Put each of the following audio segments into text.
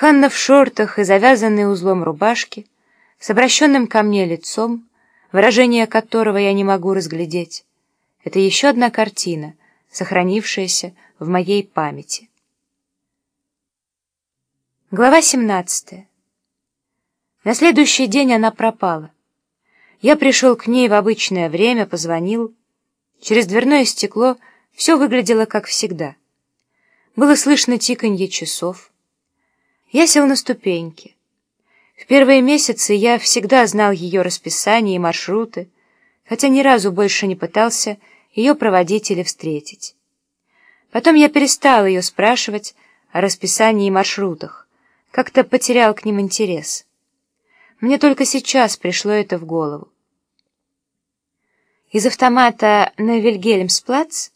Ханна в шортах и завязанной узлом рубашки, с обращенным ко мне лицом, выражение которого я не могу разглядеть. Это еще одна картина, сохранившаяся в моей памяти. Глава 17. На следующий день она пропала. Я пришел к ней в обычное время, позвонил. Через дверное стекло все выглядело как всегда. Было слышно тиканье часов. Я сел на ступеньки. В первые месяцы я всегда знал ее расписание и маршруты, хотя ни разу больше не пытался ее проводить или встретить. Потом я перестал ее спрашивать о расписании и маршрутах, как-то потерял к ним интерес. Мне только сейчас пришло это в голову. Из автомата на Вильгельмсплац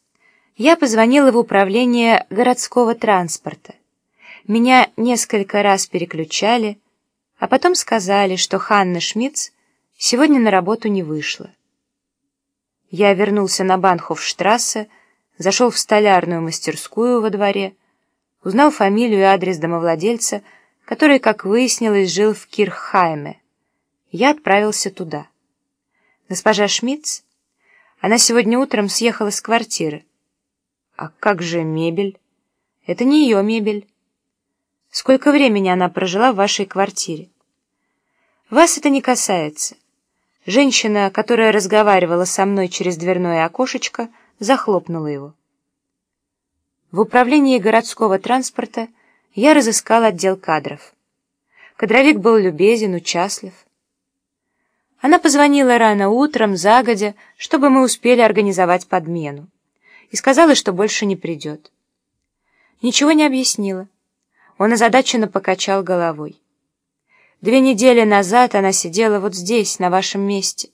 я позвонила в управление городского транспорта. Меня несколько раз переключали, а потом сказали, что Ханна Шмидц сегодня на работу не вышла. Я вернулся на Банхофштрассе, зашел в столярную мастерскую во дворе, узнал фамилию и адрес домовладельца, который, как выяснилось, жил в Кирхайме. Я отправился туда. Госпожа Шмидц, она сегодня утром съехала с квартиры. А как же мебель? Это не ее мебель. Сколько времени она прожила в вашей квартире? Вас это не касается. Женщина, которая разговаривала со мной через дверное окошечко, захлопнула его. В управлении городского транспорта я разыскал отдел кадров. Кадровик был любезен, участлив. Она позвонила рано утром, загодя, чтобы мы успели организовать подмену, и сказала, что больше не придет. Ничего не объяснила. Он озадаченно покачал головой. Две недели назад она сидела вот здесь, на вашем месте.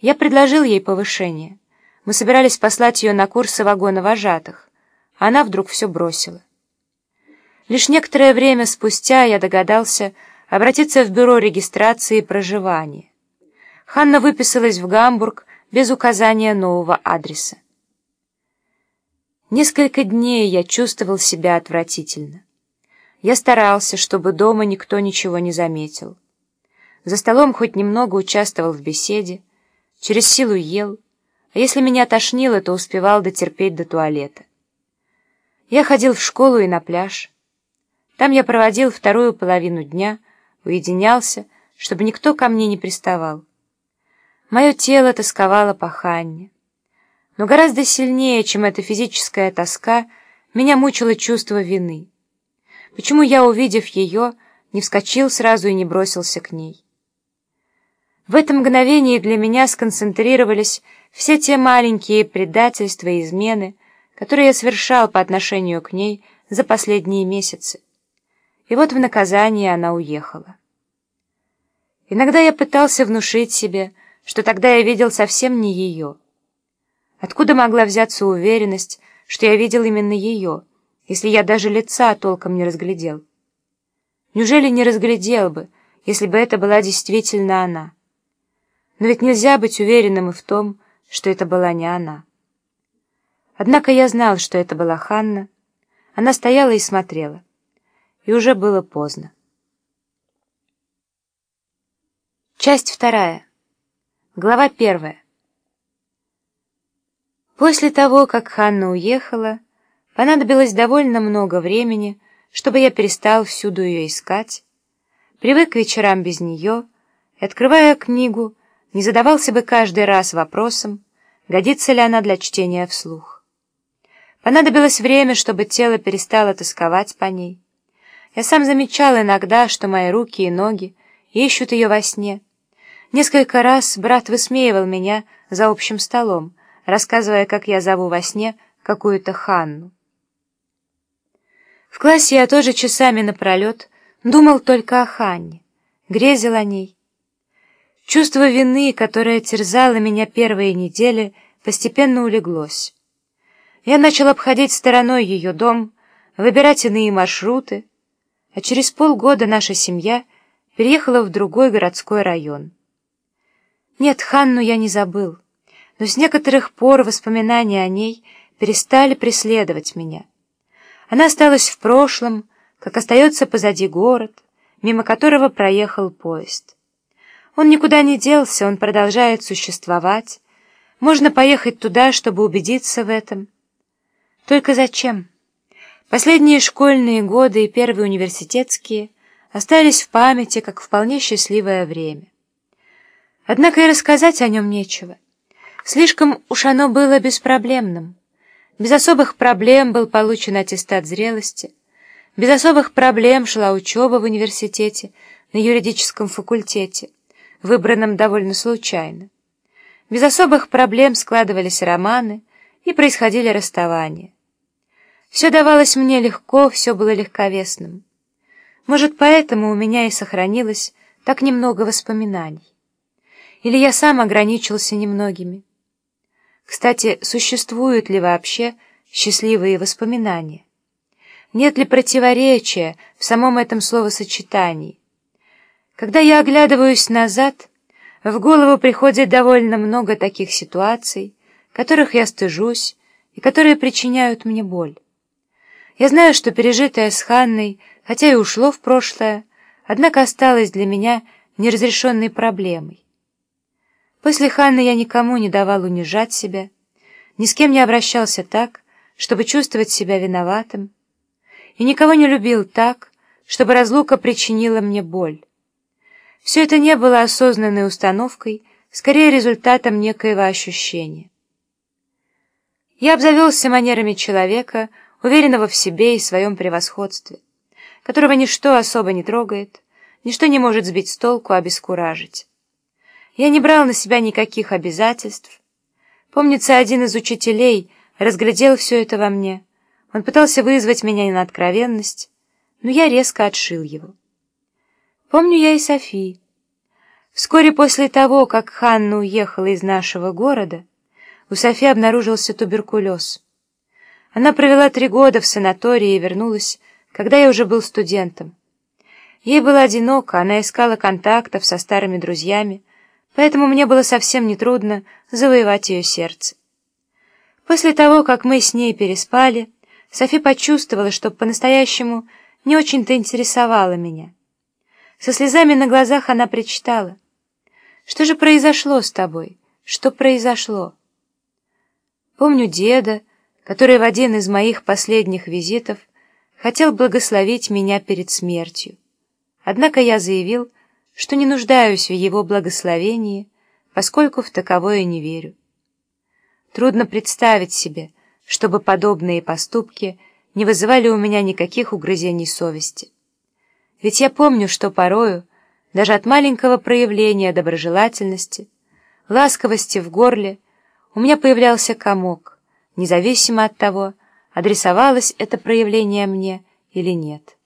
Я предложил ей повышение. Мы собирались послать ее на курсы вагона вожатых. Она вдруг все бросила. Лишь некоторое время спустя я догадался обратиться в бюро регистрации и проживания. Ханна выписалась в Гамбург без указания нового адреса. Несколько дней я чувствовал себя отвратительно. Я старался, чтобы дома никто ничего не заметил. За столом хоть немного участвовал в беседе, через силу ел, а если меня тошнило, то успевал дотерпеть до туалета. Я ходил в школу и на пляж. Там я проводил вторую половину дня, уединялся, чтобы никто ко мне не приставал. Мое тело тосковало по Ханне. Но гораздо сильнее, чем эта физическая тоска, меня мучило чувство вины. Почему я, увидев ее, не вскочил сразу и не бросился к ней? В это мгновение для меня сконцентрировались все те маленькие предательства и измены, которые я совершал по отношению к ней за последние месяцы. И вот в наказание она уехала. Иногда я пытался внушить себе, что тогда я видел совсем не ее. Откуда могла взяться уверенность, что я видел именно ее, если я даже лица толком не разглядел? Неужели не разглядел бы, если бы это была действительно она? Но ведь нельзя быть уверенным и в том, что это была не она. Однако я знал, что это была Ханна. Она стояла и смотрела. И уже было поздно. Часть вторая. Глава первая. После того, как Ханна уехала, Понадобилось довольно много времени, чтобы я перестал всюду ее искать, привык к вечерам без нее, и, открывая книгу, не задавался бы каждый раз вопросом, годится ли она для чтения вслух. Понадобилось время, чтобы тело перестало тосковать по ней. Я сам замечал иногда, что мои руки и ноги ищут ее во сне. Несколько раз брат высмеивал меня за общим столом, рассказывая, как я зову во сне какую-то Ханну. В классе я тоже часами напролет думал только о Ханне, грезил о ней. Чувство вины, которое терзало меня первые недели, постепенно улеглось. Я начал обходить стороной ее дом, выбирать иные маршруты, а через полгода наша семья переехала в другой городской район. Нет, Ханну я не забыл, но с некоторых пор воспоминания о ней перестали преследовать меня. Она осталась в прошлом, как остается позади город, мимо которого проехал поезд. Он никуда не делся, он продолжает существовать. Можно поехать туда, чтобы убедиться в этом. Только зачем? Последние школьные годы и первые университетские остались в памяти, как вполне счастливое время. Однако и рассказать о нем нечего. Слишком уж оно было беспроблемным. Без особых проблем был получен аттестат зрелости, без особых проблем шла учеба в университете на юридическом факультете, выбранном довольно случайно. Без особых проблем складывались романы и происходили расставания. Все давалось мне легко, все было легковесным. Может, поэтому у меня и сохранилось так немного воспоминаний. Или я сам ограничился немногими. Кстати, существуют ли вообще счастливые воспоминания? Нет ли противоречия в самом этом словосочетании? Когда я оглядываюсь назад, в голову приходит довольно много таких ситуаций, которых я стыжусь и которые причиняют мне боль. Я знаю, что пережитое с Ханной, хотя и ушло в прошлое, однако осталось для меня неразрешенной проблемой. После Ханны я никому не давал унижать себя, ни с кем не обращался так, чтобы чувствовать себя виноватым, и никого не любил так, чтобы разлука причинила мне боль. Все это не было осознанной установкой, скорее результатом некоего ощущения. Я обзавелся манерами человека, уверенного в себе и своем превосходстве, которого ничто особо не трогает, ничто не может сбить с толку, обескуражить. Я не брал на себя никаких обязательств. Помнится, один из учителей разглядел все это во мне. Он пытался вызвать меня на откровенность, но я резко отшил его. Помню я и Софи. Вскоре после того, как Ханна уехала из нашего города, у Софи обнаружился туберкулез. Она провела три года в санатории и вернулась, когда я уже был студентом. Ей было одиноко, она искала контактов со старыми друзьями, поэтому мне было совсем нетрудно завоевать ее сердце. После того, как мы с ней переспали, Софи почувствовала, что по-настоящему не очень-то интересовала меня. Со слезами на глазах она причитала. «Что же произошло с тобой? Что произошло?» Помню деда, который в один из моих последних визитов хотел благословить меня перед смертью. Однако я заявил, что не нуждаюсь в его благословении, поскольку в таковое не верю. Трудно представить себе, чтобы подобные поступки не вызывали у меня никаких угрызений совести. Ведь я помню, что порою, даже от маленького проявления доброжелательности, ласковости в горле, у меня появлялся комок, независимо от того, адресовалось это проявление мне или нет.